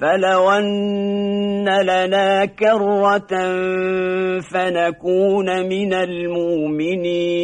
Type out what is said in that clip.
فلو أن لنا كرة فنكون من المؤمنين.